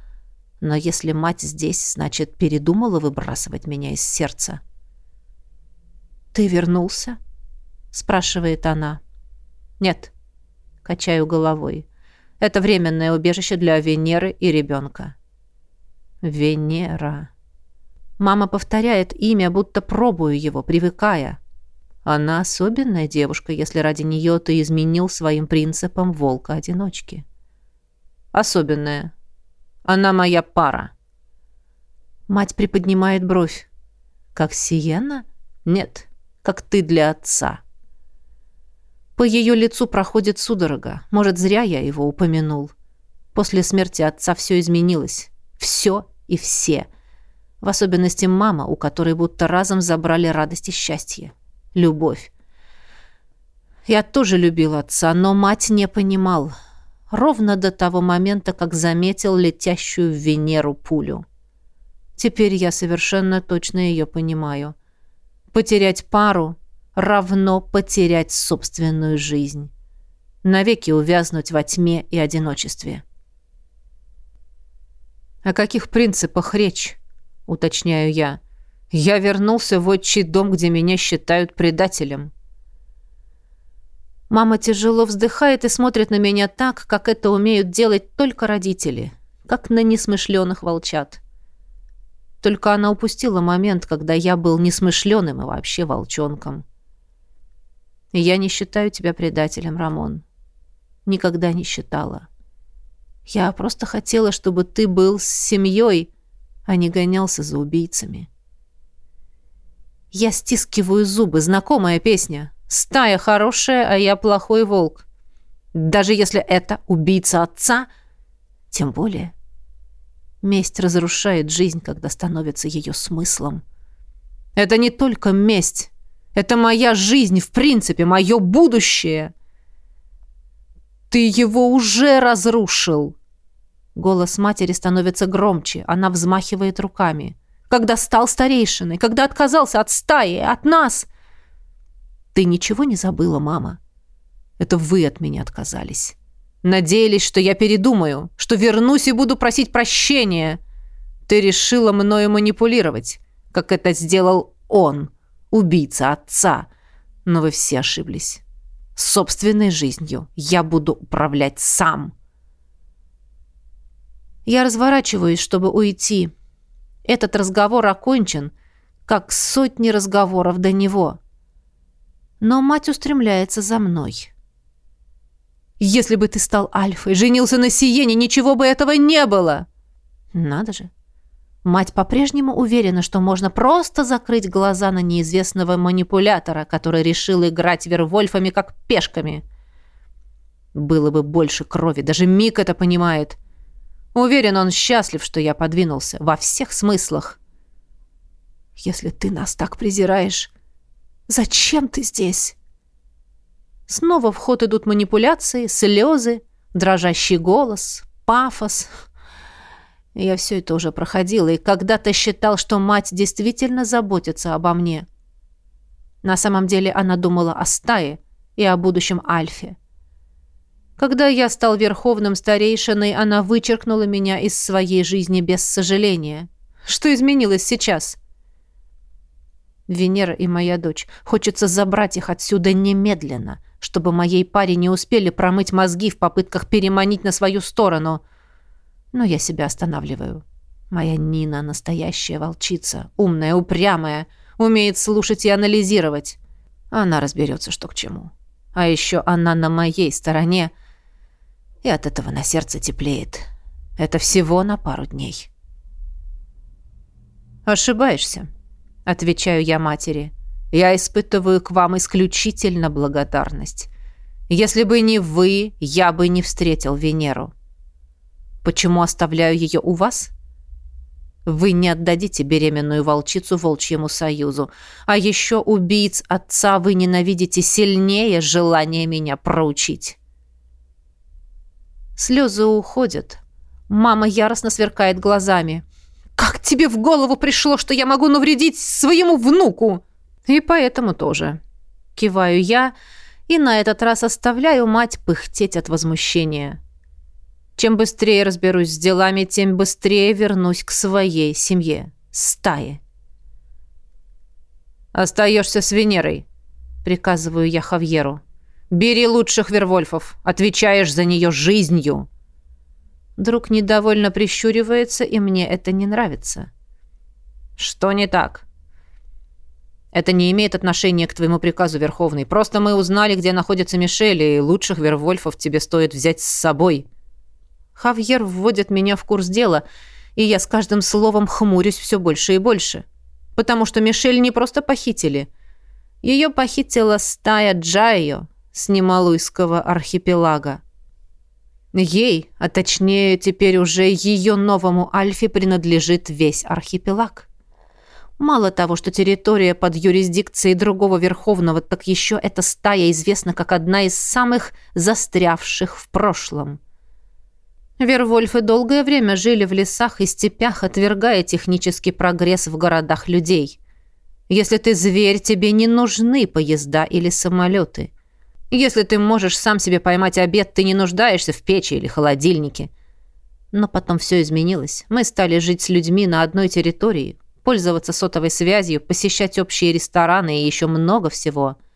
Но если мать здесь, значит, передумала выбрасывать меня из сердца. «Ты вернулся?» — спрашивает она. «Нет», — качаю головой. «Это временное убежище для Венеры и ребенка». «Венера». Мама повторяет имя, будто пробую его, привыкая. Она особенная девушка, если ради нее ты изменил своим принципам волка-одиночки. Особенная. Она моя пара. Мать приподнимает бровь. Как Сиена? Нет, как ты для отца. По ее лицу проходит судорога. Может, зря я его упомянул. После смерти отца все изменилось. Все и все. В особенности мама, у которой будто разом забрали радость и счастье любовь. Я тоже любил отца, но мать не понимал. Ровно до того момента, как заметил летящую в Венеру пулю. Теперь я совершенно точно ее понимаю. Потерять пару равно потерять собственную жизнь. Навеки увязнуть во тьме и одиночестве. «О каких принципах речь?» — уточняю я. Я вернулся в отчий дом, где меня считают предателем. Мама тяжело вздыхает и смотрит на меня так, как это умеют делать только родители, как на несмышленых волчат. Только она упустила момент, когда я был несмышленым и вообще волчонком. Я не считаю тебя предателем, Рамон. Никогда не считала. Я просто хотела, чтобы ты был с семьей, а не гонялся за убийцами. Я стискиваю зубы. Знакомая песня. «Стая хорошая, а я плохой волк». Даже если это убийца отца, тем более. Месть разрушает жизнь, когда становится ее смыслом. Это не только месть. Это моя жизнь, в принципе, мое будущее. Ты его уже разрушил. Голос матери становится громче. Она взмахивает руками когда стал старейшиной, когда отказался от стаи, от нас. Ты ничего не забыла, мама? Это вы от меня отказались. Надеялись, что я передумаю, что вернусь и буду просить прощения. Ты решила мною манипулировать, как это сделал он, убийца отца. Но вы все ошиблись. Собственной жизнью я буду управлять сам. Я разворачиваюсь, чтобы уйти, этот разговор окончен, как сотни разговоров до него. Но мать устремляется за мной. «Если бы ты стал Альфой, женился на Сиене, ничего бы этого не было!» «Надо же!» Мать по-прежнему уверена, что можно просто закрыть глаза на неизвестного манипулятора, который решил играть вервольфами как пешками. Было бы больше крови, даже Мик это понимает. Уверен, он счастлив, что я подвинулся. Во всех смыслах. Если ты нас так презираешь, зачем ты здесь? Снова в ход идут манипуляции, слезы, дрожащий голос, пафос. Я все это уже проходила и когда-то считал, что мать действительно заботится обо мне. На самом деле она думала о стае и о будущем Альфе. Когда я стал верховным старейшиной, она вычеркнула меня из своей жизни без сожаления. Что изменилось сейчас? Венера и моя дочь. Хочется забрать их отсюда немедленно, чтобы моей паре не успели промыть мозги в попытках переманить на свою сторону. Но я себя останавливаю. Моя Нина настоящая волчица, умная, упрямая, умеет слушать и анализировать. Она разберется, что к чему. А еще она на моей стороне, и от этого на сердце теплеет. Это всего на пару дней. «Ошибаешься», — отвечаю я матери. «Я испытываю к вам исключительно благодарность. Если бы не вы, я бы не встретил Венеру». Почему оставляю ее у вас? Вы не отдадите беременную волчицу волчьему союзу. А еще убийц отца вы ненавидите сильнее желания меня проучить. Слезы уходят. Мама яростно сверкает глазами. «Как тебе в голову пришло, что я могу навредить своему внуку?» «И поэтому тоже». Киваю я и на этот раз оставляю мать пыхтеть от возмущения. Чем быстрее разберусь с делами, тем быстрее вернусь к своей семье, стае. «Остаешься с Венерой», — приказываю я Хавьеру. «Бери лучших вервольфов, отвечаешь за нее жизнью». Друг недовольно прищуривается, и мне это не нравится. «Что не так?» «Это не имеет отношения к твоему приказу, Верховный. Просто мы узнали, где находится Мишель, и лучших вервольфов тебе стоит взять с собой». Хавьер вводит меня в курс дела, и я с каждым словом хмурюсь все больше и больше. Потому что Мишель не просто похитили. Ее похитила стая Джайо с Немалуйского архипелага. Ей, а точнее теперь уже ее новому Альфе принадлежит весь архипелаг. Мало того, что территория под юрисдикцией другого Верховного, так еще эта стая известна как одна из самых застрявших в прошлом – Вервольфы долгое время жили в лесах и степях, отвергая технический прогресс в городах людей. Если ты зверь, тебе не нужны поезда или самолеты. Если ты можешь сам себе поймать обед, ты не нуждаешься в печи или холодильнике. Но потом все изменилось. Мы стали жить с людьми на одной территории, пользоваться сотовой связью, посещать общие рестораны и еще много всего –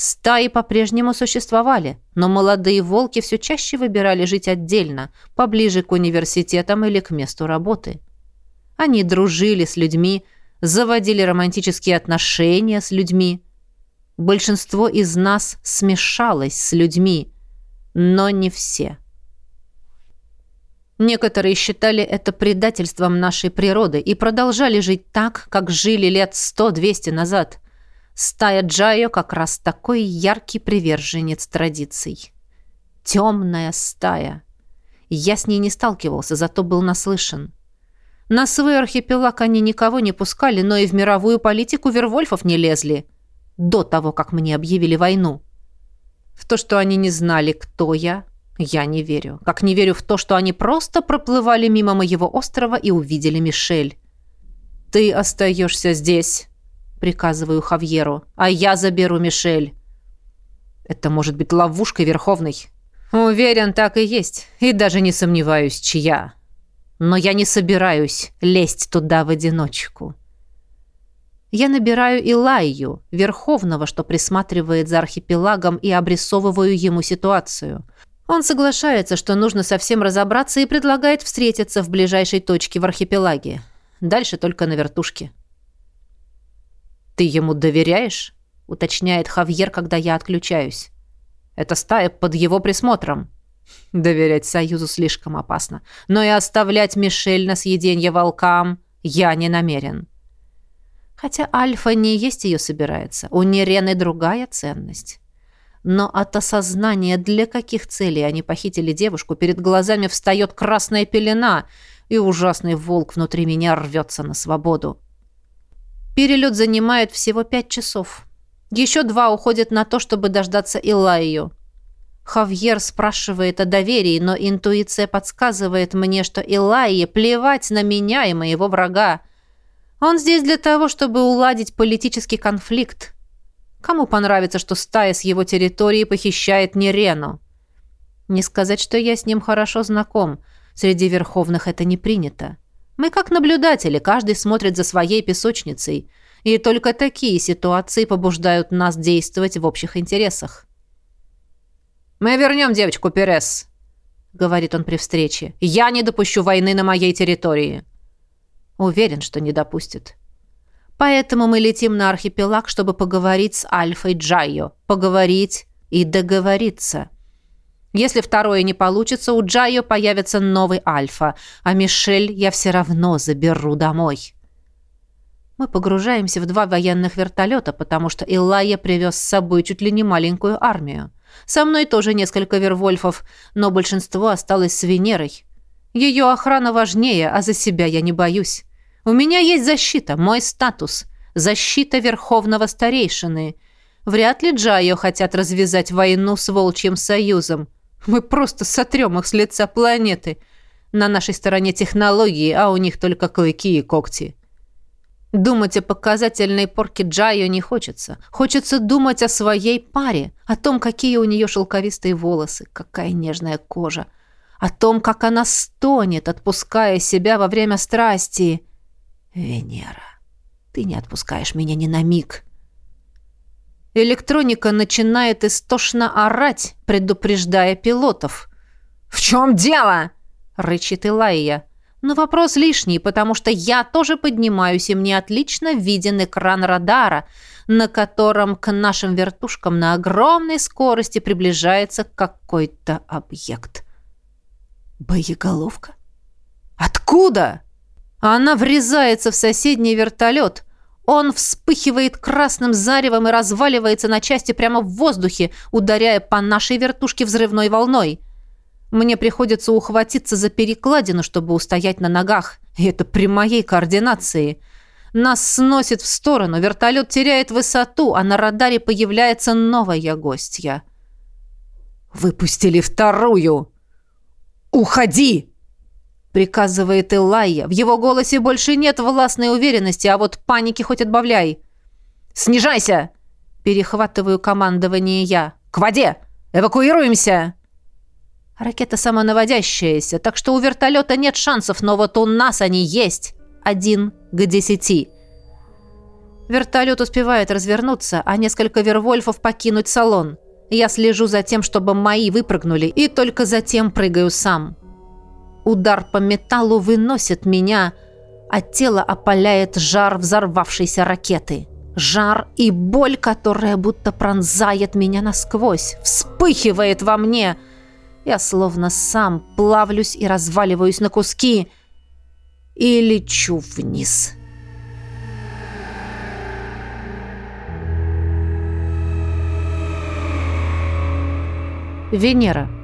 Стаи по-прежнему существовали, но молодые волки все чаще выбирали жить отдельно, поближе к университетам или к месту работы. Они дружили с людьми, заводили романтические отношения с людьми. Большинство из нас смешалось с людьми, но не все. Некоторые считали это предательством нашей природы и продолжали жить так, как жили лет сто-двести назад – Стая Джайо как раз такой яркий приверженец традиций. Темная стая. Я с ней не сталкивался, зато был наслышан. На свой архипелаг они никого не пускали, но и в мировую политику Вервольфов не лезли. До того, как мне объявили войну. В то, что они не знали, кто я, я не верю. Как не верю в то, что они просто проплывали мимо моего острова и увидели Мишель. «Ты остаешься здесь», приказываю Хавьеру. «А я заберу Мишель». «Это может быть ловушкой Верховной». «Уверен, так и есть. И даже не сомневаюсь, чья. Но я не собираюсь лезть туда в одиночку». Я набираю Илайю, Верховного, что присматривает за архипелагом, и обрисовываю ему ситуацию. Он соглашается, что нужно совсем разобраться и предлагает встретиться в ближайшей точке в архипелаге. Дальше только на вертушке. «Ты ему доверяешь?» — уточняет Хавьер, когда я отключаюсь. «Это стая под его присмотром». Доверять Союзу слишком опасно. Но и оставлять Мишель на съеденье волкам я не намерен. Хотя Альфа не есть ее собирается. У Нерены другая ценность. Но от осознания, для каких целей они похитили девушку, перед глазами встает красная пелена, и ужасный волк внутри меня рвется на свободу. Перелет занимает всего пять часов. Еще два уходят на то, чтобы дождаться Илайю. Хавьер спрашивает о доверии, но интуиция подсказывает мне, что Илайе плевать на меня и моего врага. Он здесь для того, чтобы уладить политический конфликт. Кому понравится, что стая с его территории похищает Нерену? Не сказать, что я с ним хорошо знаком. Среди верховных это не принято. Мы как наблюдатели, каждый смотрит за своей песочницей. И только такие ситуации побуждают нас действовать в общих интересах. «Мы вернем девочку Перес», — говорит он при встрече. «Я не допущу войны на моей территории». Уверен, что не допустит. Поэтому мы летим на архипелаг, чтобы поговорить с Альфой Джайо. Поговорить и договориться. Если второе не получится, у Джайо появится новый Альфа, а Мишель я все равно заберу домой. Мы погружаемся в два военных вертолета, потому что Иллая привез с собой чуть ли не маленькую армию. Со мной тоже несколько вервольфов, но большинство осталось с Венерой. Ее охрана важнее, а за себя я не боюсь. У меня есть защита, мой статус, защита верховного старейшины. Вряд ли Джайо хотят развязать войну с Волчьим Союзом. Мы просто сотрем их с лица планеты. На нашей стороне технологии, а у них только клыки и когти. Думать о показательной порке Джайо не хочется. Хочется думать о своей паре, о том, какие у нее шелковистые волосы, какая нежная кожа, о том, как она стонет, отпуская себя во время страсти. Венера, ты не отпускаешь меня ни на миг. Электроника начинает истошно орать, предупреждая пилотов. «В чем дело?» — рычит Илайя. Но вопрос лишний, потому что я тоже поднимаюсь, и мне отлично виден экран радара, на котором к нашим вертушкам на огромной скорости приближается какой-то объект. Боеголовка? Откуда? Она врезается в соседний вертолет. Он вспыхивает красным заревом и разваливается на части прямо в воздухе, ударяя по нашей вертушке взрывной волной. Мне приходится ухватиться за перекладину, чтобы устоять на ногах. И это при моей координации. Нас сносит в сторону, вертолет теряет высоту, а на радаре появляется новая гостья. «Выпустили вторую!» «Уходи!» Приказывает Элайя. В его голосе больше нет властной уверенности, а вот паники хоть отбавляй. «Снижайся!» Перехватываю командование я. «К воде! Эвакуируемся!» Ракета самонаводящаяся, так что у вертолета нет шансов, но вот у нас они есть. Один к десяти. Вертолет успевает развернуться, а несколько вервольфов покинуть салон. Я слежу за тем, чтобы мои выпрыгнули, и только затем прыгаю сам. Удар по металлу выносит меня, а тело опаляет жар взорвавшейся ракеты. Жар и боль, которая будто пронзает меня насквозь, вспыхивает во мне – я словно сам плавлюсь и разваливаюсь на куски и лечу вниз. Венера.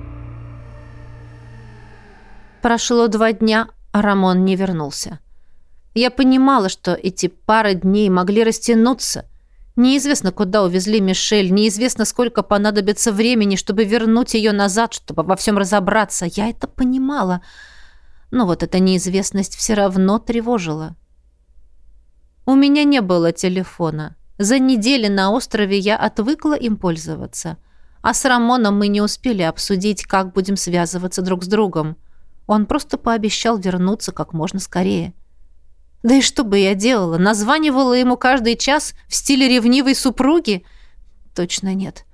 Прошло два дня, а Рамон не вернулся. Я понимала, что эти пары дней могли растянуться – Неизвестно, куда увезли Мишель, неизвестно, сколько понадобится времени, чтобы вернуть ее назад, чтобы во всем разобраться. Я это понимала. Но вот эта неизвестность все равно тревожила. У меня не было телефона. За недели на острове я отвыкла им пользоваться. А с Рамоном мы не успели обсудить, как будем связываться друг с другом. Он просто пообещал вернуться как можно скорее. — да и что бы я делала? Названивала ему каждый час в стиле ревнивой супруги? Точно нет.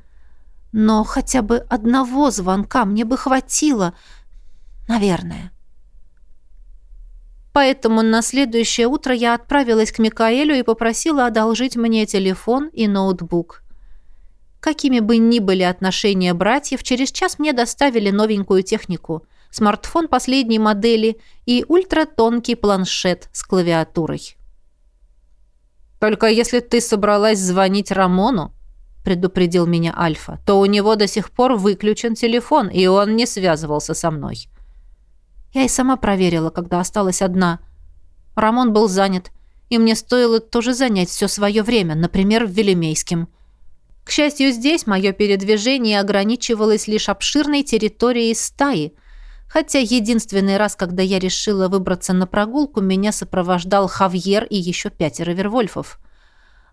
Но хотя бы одного звонка мне бы хватило. Наверное. Поэтому на следующее утро я отправилась к Микаэлю и попросила одолжить мне телефон и ноутбук. Какими бы ни были отношения братьев, через час мне доставили новенькую технику – смартфон последней модели и ультратонкий планшет с клавиатурой. «Только если ты собралась звонить Рамону», — предупредил меня Альфа, «то у него до сих пор выключен телефон, и он не связывался со мной». Я и сама проверила, когда осталась одна. Рамон был занят, и мне стоило тоже занять все свое время, например, в Велимейском. К счастью, здесь мое передвижение ограничивалось лишь обширной территорией стаи — Хотя единственный раз, когда я решила выбраться на прогулку, меня сопровождал Хавьер и еще пятеро вервольфов.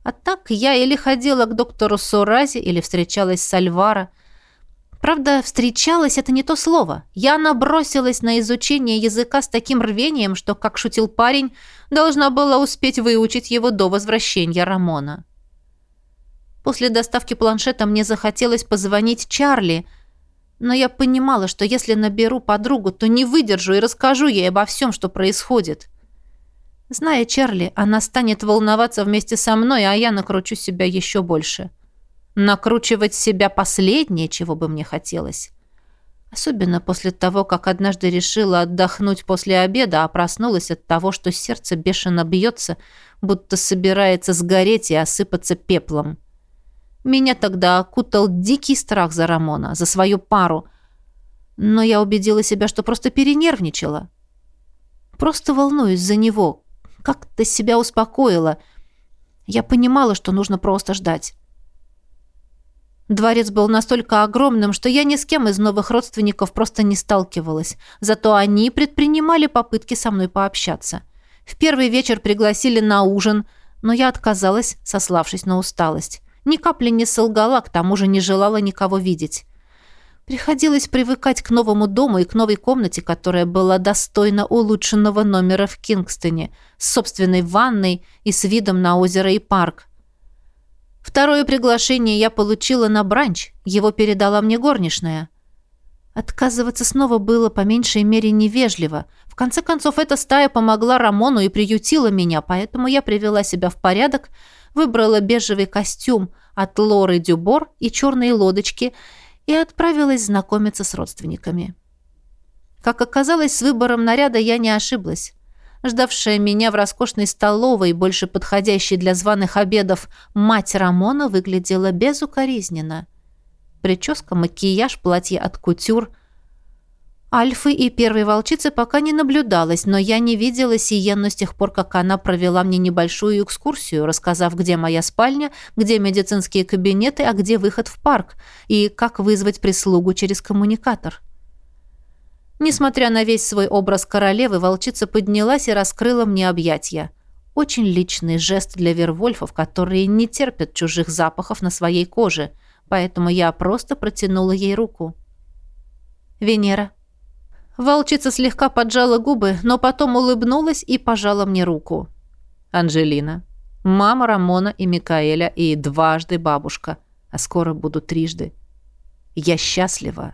А так я или ходила к доктору Сурази, или встречалась с Альвара. Правда, встречалась — это не то слово. Я набросилась на изучение языка с таким рвением, что, как шутил парень, должна была успеть выучить его до возвращения Рамона. После доставки планшета мне захотелось позвонить Чарли — но я понимала, что если наберу подругу, то не выдержу и расскажу ей обо всем, что происходит. Зная Чарли, она станет волноваться вместе со мной, а я накручу себя еще больше. Накручивать себя последнее, чего бы мне хотелось. Особенно после того, как однажды решила отдохнуть после обеда, а проснулась от того, что сердце бешено бьется, будто собирается сгореть и осыпаться пеплом. Меня тогда окутал дикий страх за Рамона, за свою пару. Но я убедила себя, что просто перенервничала. Просто волнуюсь за него. Как-то себя успокоила. Я понимала, что нужно просто ждать. Дворец был настолько огромным, что я ни с кем из новых родственников просто не сталкивалась. Зато они предпринимали попытки со мной пообщаться. В первый вечер пригласили на ужин, но я отказалась, сославшись на усталость. Ни капли не солгала, к тому же не желала никого видеть. Приходилось привыкать к новому дому и к новой комнате, которая была достойна улучшенного номера в Кингстоне, с собственной ванной и с видом на озеро и парк. Второе приглашение я получила на бранч, его передала мне горничная. Отказываться снова было по меньшей мере невежливо. В конце концов, эта стая помогла Рамону и приютила меня, поэтому я привела себя в порядок, выбрала бежевый костюм от Лоры Дюбор и черные лодочки и отправилась знакомиться с родственниками. Как оказалось, с выбором наряда я не ошиблась. Ждавшая меня в роскошной столовой, больше подходящей для званых обедов, мать Рамона выглядела безукоризненно. Прическа, макияж, платье от кутюр. Альфы и первой волчицы пока не наблюдалось, но я не видела Сиенну с тех пор, как она провела мне небольшую экскурсию, рассказав, где моя спальня, где медицинские кабинеты, а где выход в парк, и как вызвать прислугу через коммуникатор. Несмотря на весь свой образ королевы, волчица поднялась и раскрыла мне объятья. Очень личный жест для вервольфов, которые не терпят чужих запахов на своей коже, поэтому я просто протянула ей руку. «Венера». Волчица слегка поджала губы, но потом улыбнулась и пожала мне руку. «Анжелина. Мама Рамона и Микаэля и дважды бабушка, а скоро буду трижды. Я счастлива».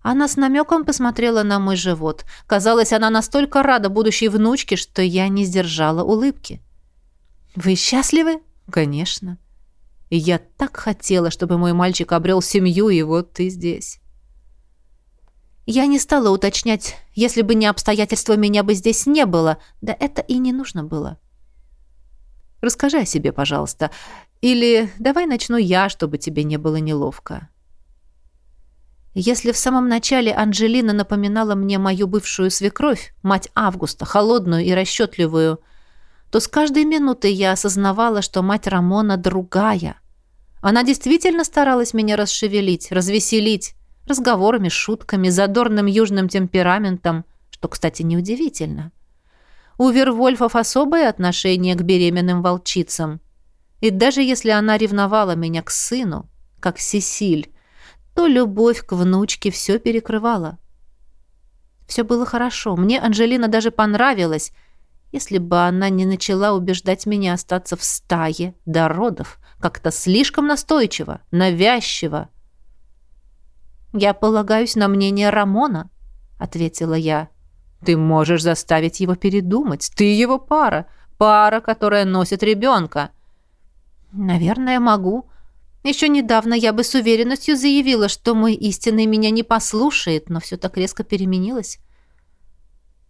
Она с намеком посмотрела на мой живот. Казалось, она настолько рада будущей внучке, что я не сдержала улыбки. «Вы счастливы?» «Конечно. Я так хотела, чтобы мой мальчик обрел семью, и вот ты здесь». Я не стала уточнять, если бы не обстоятельства, меня бы здесь не было. Да это и не нужно было. Расскажи о себе, пожалуйста. Или давай начну я, чтобы тебе не было неловко. Если в самом начале Анжелина напоминала мне мою бывшую свекровь, мать Августа, холодную и расчетливую, то с каждой минутой я осознавала, что мать Рамона другая. Она действительно старалась меня расшевелить, развеселить, разговорами, шутками, задорным южным темпераментом, что, кстати, неудивительно. У Вервольфов особое отношение к беременным волчицам. И даже если она ревновала меня к сыну, как Сесиль, то любовь к внучке все перекрывала. Все было хорошо. Мне Анжелина даже понравилась, если бы она не начала убеждать меня остаться в стае до родов, как-то слишком настойчиво, навязчиво. «Я полагаюсь на мнение Рамона», — ответила я. «Ты можешь заставить его передумать. Ты его пара. Пара, которая носит ребенка». «Наверное, могу. Еще недавно я бы с уверенностью заявила, что мой истинный меня не послушает, но все так резко переменилось.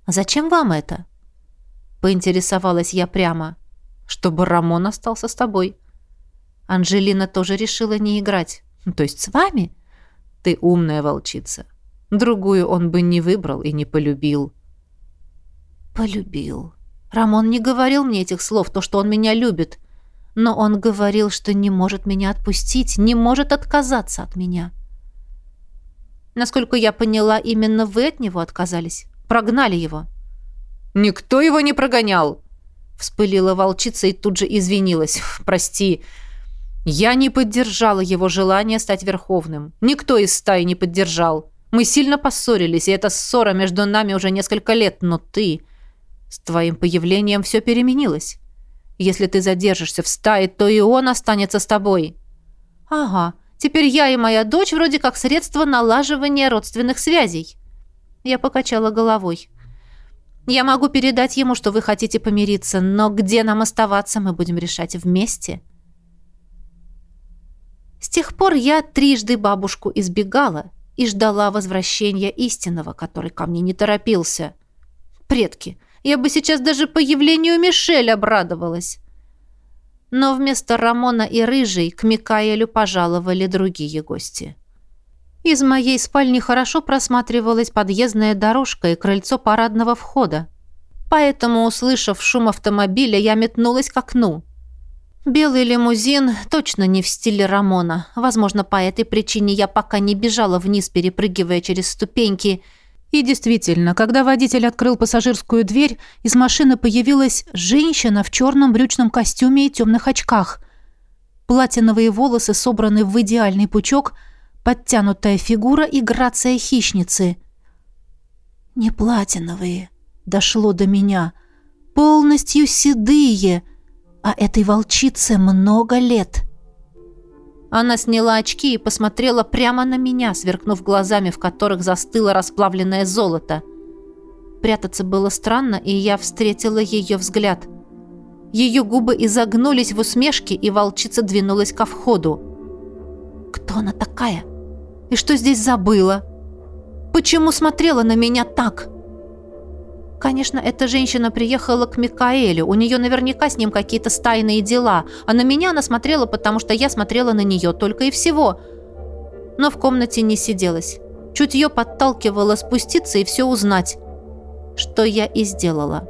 «Зачем вам это?» Поинтересовалась я прямо. «Чтобы Рамон остался с тобой». Анжелина тоже решила не играть. «То есть с вами?» «Ты умная волчица. Другую он бы не выбрал и не полюбил». «Полюбил. Рамон не говорил мне этих слов, то, что он меня любит но он говорил, что не может меня отпустить, не может отказаться от меня. Насколько я поняла, именно вы от него отказались, прогнали его. Никто его не прогонял, вспылила волчица и тут же извинилась. Прости, я не поддержала его желание стать верховным. Никто из стаи не поддержал. Мы сильно поссорились, и эта ссора между нами уже несколько лет, но ты с твоим появлением все переменилось. Если ты задержишься в стае, то и он останется с тобой». «Ага, теперь я и моя дочь вроде как средство налаживания родственных связей». Я покачала головой. «Я могу передать ему, что вы хотите помириться, но где нам оставаться, мы будем решать вместе». С тех пор я трижды бабушку избегала и ждала возвращения истинного, который ко мне не торопился. Предки, я бы сейчас даже появлению Мишель обрадовалась. Но вместо Рамона и Рыжей к Микаэлю пожаловали другие гости. Из моей спальни хорошо просматривалась подъездная дорожка и крыльцо парадного входа. Поэтому, услышав шум автомобиля, я метнулась к окну. Белый лимузин точно не в стиле Рамона. Возможно, по этой причине я пока не бежала вниз, перепрыгивая через ступеньки. И действительно, когда водитель открыл пассажирскую дверь, из машины появилась женщина в черном брючном костюме и темных очках. Платиновые волосы собраны в идеальный пучок, подтянутая фигура и грация хищницы. «Не платиновые», — дошло до меня, — «полностью седые», — а этой волчице много лет. Она сняла очки и посмотрела прямо на меня, сверкнув глазами, в которых застыло расплавленное золото. Прятаться было странно, и я встретила ее взгляд. Ее губы изогнулись в усмешке, и волчица двинулась ко входу. «Кто она такая? И что здесь забыла? Почему смотрела на меня так?» Конечно, эта женщина приехала к Микаэлю. У нее наверняка с ним какие-то стайные дела. А на меня она смотрела, потому что я смотрела на нее только и всего. Но в комнате не сиделась. Чуть ее подталкивало спуститься и все узнать. Что я и сделала.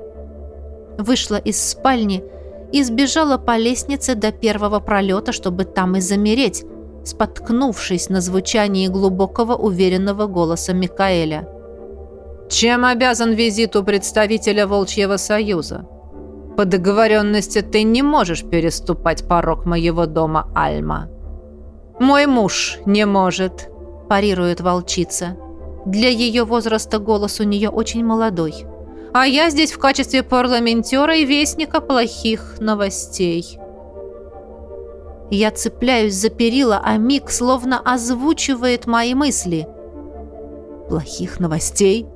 Вышла из спальни и сбежала по лестнице до первого пролета, чтобы там и замереть, споткнувшись на звучании глубокого уверенного голоса Микаэля. Чем обязан визиту представителя Волчьего Союза? По договоренности ты не можешь переступать порог моего дома, Альма. Мой муж не может, парирует волчица. Для ее возраста голос у нее очень молодой. А я здесь в качестве парламентера и вестника плохих новостей. Я цепляюсь за перила, а Мик словно озвучивает мои мысли. Плохих новостей?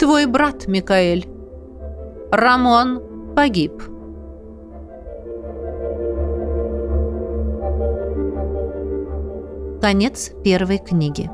Твой брат, Микаэль. Рамон погиб. Конец первой книги.